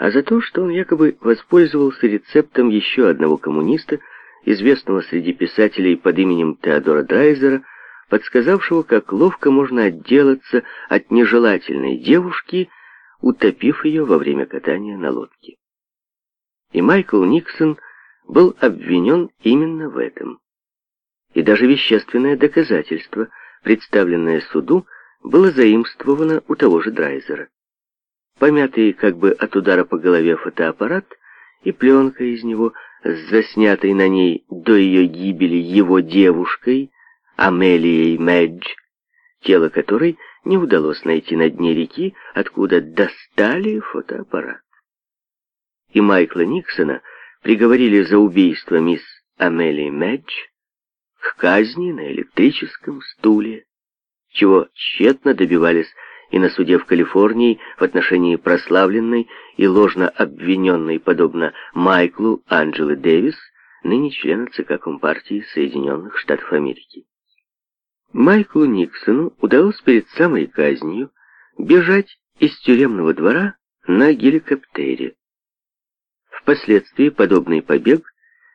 а за то, что он якобы воспользовался рецептом еще одного коммуниста, известного среди писателей под именем Теодора Драйзера, подсказавшего, как ловко можно отделаться от нежелательной девушки, утопив ее во время катания на лодке. И Майкл Никсон был обвинен именно в этом. И даже вещественное доказательство, представленное суду, было заимствовано у того же Драйзера помятый как бы от удара по голове фотоаппарат и пленка из него с заснятой на ней до ее гибели его девушкой Амелией Мэдж, тело которой не удалось найти на дне реки, откуда достали фотоаппарат. И Майкла Никсона приговорили за убийство мисс Амелии Мэдж к казни на электрическом стуле, чего тщетно добивались и на суде в Калифорнии в отношении прославленной и ложно обвиненной, подобно Майклу Анджелы Дэвис, ныне члена ЦК Компартии Соединенных Штатов Америки. Майклу Никсону удалось перед самой казнью бежать из тюремного двора на геликоптере. Впоследствии подобный побег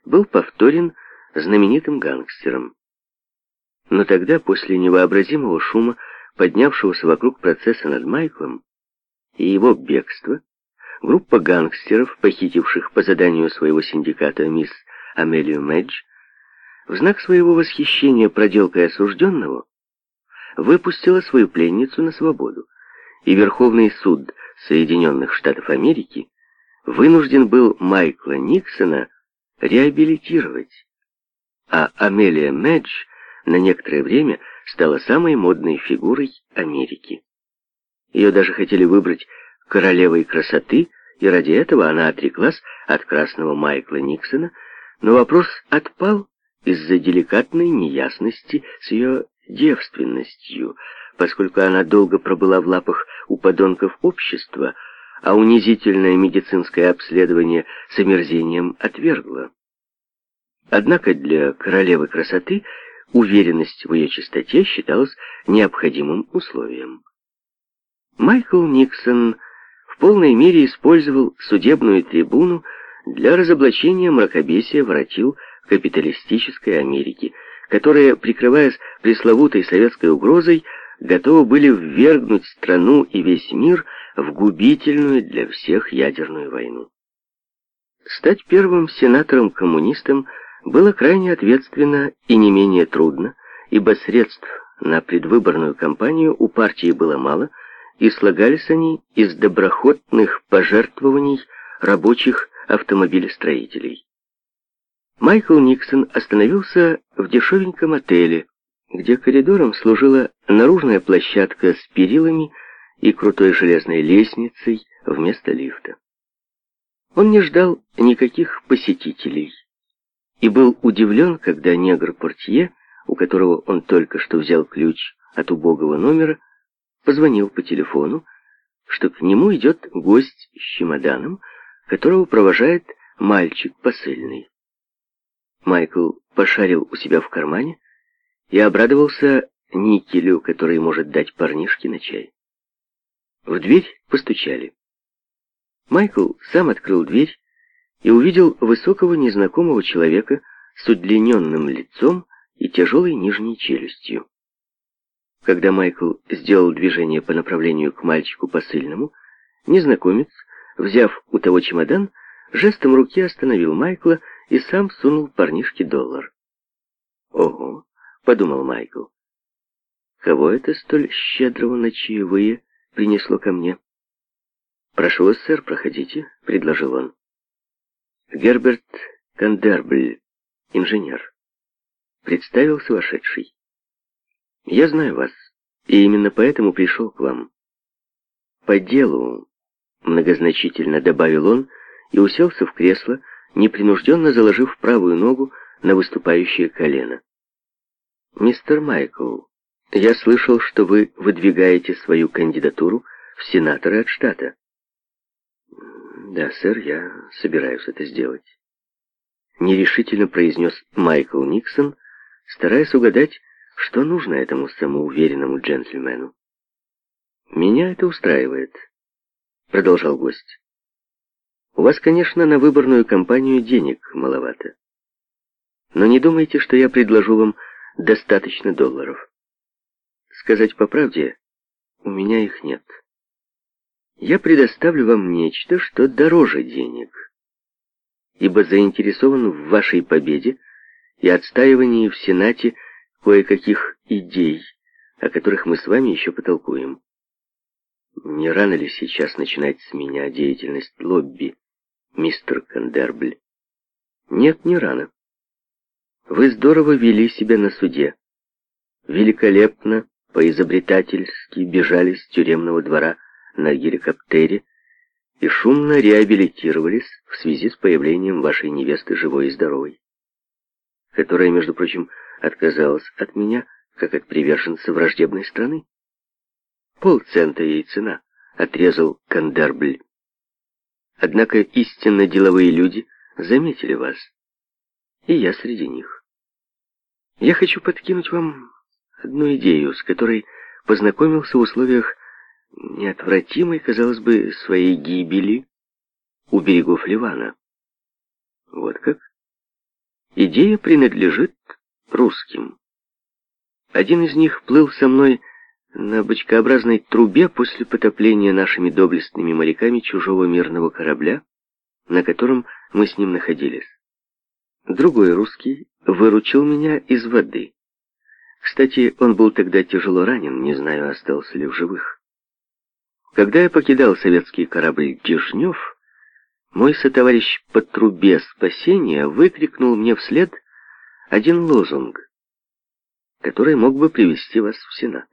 был повторен знаменитым гангстером. Но тогда, после невообразимого шума, поднявшегося вокруг процесса над Майклом и его бегства, группа гангстеров, похитивших по заданию своего синдиката мисс Амелию Мэдж, в знак своего восхищения проделкой осужденного, выпустила свою пленницу на свободу, и Верховный суд Соединенных Штатов Америки вынужден был Майкла Никсона реабилитировать, а Амелия Мэдж на некоторое время – стала самой модной фигурой Америки. Ее даже хотели выбрать королевой красоты, и ради этого она отреклась от красного Майкла Никсона, но вопрос отпал из-за деликатной неясности с ее девственностью, поскольку она долго пробыла в лапах у подонков общества, а унизительное медицинское обследование с омерзением отвергло. Однако для королевы красоты уверенность в ее чистоте считалась необходимым условием. Майкл Никсон в полной мере использовал судебную трибуну для разоблачения мракобесия воротил капиталистической Америки, которые, прикрываясь пресловутой советской угрозой, готовы были ввергнуть страну и весь мир в губительную для всех ядерную войну. Стать первым сенатором-коммунистом – было крайне ответственно и не менее трудно, ибо средств на предвыборную кампанию у партии было мало, и слагались они из доброхотных пожертвований рабочих автомобилестроителей. Майкл Никсон остановился в дешевеньком отеле, где коридором служила наружная площадка с перилами и крутой железной лестницей вместо лифта. Он не ждал никаких посетителей и был удивлен, когда негр-портье, у которого он только что взял ключ от убогого номера, позвонил по телефону, что к нему идет гость с чемоданом, которого провожает мальчик посыльный. Майкл пошарил у себя в кармане и обрадовался никелю, который может дать парнишке на чай. В дверь постучали. Майкл сам открыл дверь и увидел высокого незнакомого человека с удлиненным лицом и тяжелой нижней челюстью. Когда Майкл сделал движение по направлению к мальчику посыльному, незнакомец, взяв у того чемодан, жестом руки остановил Майкла и сам сунул парнишке доллар. «Ого!» — подумал Майкл. «Кого это столь щедрого на чаевые принесло ко мне?» «Прошу вас, сэр, проходите», — предложил он. Герберт Кандербль, инженер. Представился вошедший. Я знаю вас, и именно поэтому пришел к вам. По делу, многозначительно добавил он и уселся в кресло, непринужденно заложив правую ногу на выступающее колено. «Мистер Майкл, я слышал, что вы выдвигаете свою кандидатуру в сенаторы от штата. «Да, сэр, я собираюсь это сделать», — нерешительно произнес Майкл Никсон, стараясь угадать, что нужно этому самоуверенному джентльмену. «Меня это устраивает», — продолжал гость. «У вас, конечно, на выборную кампанию денег маловато. Но не думайте, что я предложу вам достаточно долларов. Сказать по правде, у меня их нет» я предоставлю вам нечто, что дороже денег, ибо заинтересован в вашей победе и отстаивании в Сенате кое-каких идей, о которых мы с вами еще потолкуем. Не рано ли сейчас начинать с меня деятельность лобби, мистер Кандербль? Нет, не рано. Вы здорово вели себя на суде. Великолепно, по изобретательски бежали с тюремного двора, на геликоптере и шумно реабилитировались в связи с появлением вашей невесты живой и здоровой, которая, между прочим, отказалась от меня, как от приверженца враждебной страны. Полцента ей цена, отрезал Кандарбль. Однако истинно деловые люди заметили вас, и я среди них. Я хочу подкинуть вам одну идею, с которой познакомился в условиях неотвратимой, казалось бы, своей гибели у берегов Ливана. Вот как? Идея принадлежит русским. Один из них плыл со мной на бочкообразной трубе после потопления нашими доблестными моряками чужого мирного корабля, на котором мы с ним находились. Другой русский выручил меня из воды. Кстати, он был тогда тяжело ранен, не знаю, остался ли в живых. Когда я покидал советский корабль «Дежнев», мой сотоварищ по трубе спасения выкрикнул мне вслед один лозунг, который мог бы привести вас в Сенат.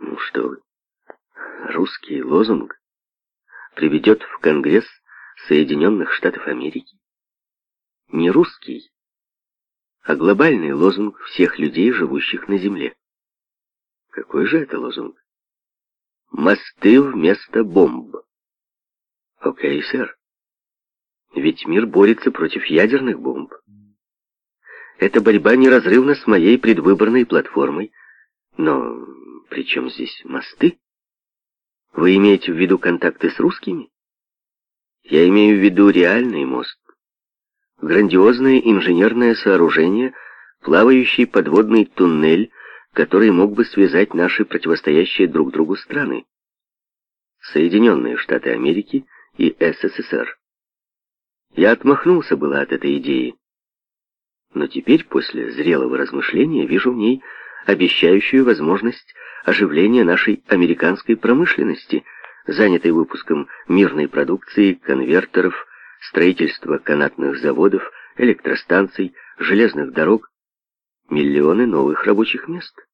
Ну что вы, русский лозунг приведет в Конгресс Соединенных Штатов Америки. Не русский, а глобальный лозунг всех людей, живущих на Земле. Какой же это лозунг? Мосты вместо бомб. Окей, сэр. Ведь мир борется против ядерных бомб. Эта борьба неразрывна с моей предвыборной платформой. Но при чем здесь мосты? Вы имеете в виду контакты с русскими? Я имею в виду реальный мост. Грандиозное инженерное сооружение, плавающий подводный туннель, который мог бы связать наши противостоящие друг другу страны. Соединенные Штаты Америки и СССР. Я отмахнулся было от этой идеи. Но теперь, после зрелого размышления, вижу в ней обещающую возможность оживления нашей американской промышленности, занятой выпуском мирной продукции, конвертеров, строительства канатных заводов, электростанций, железных дорог, миллионы новых рабочих мест.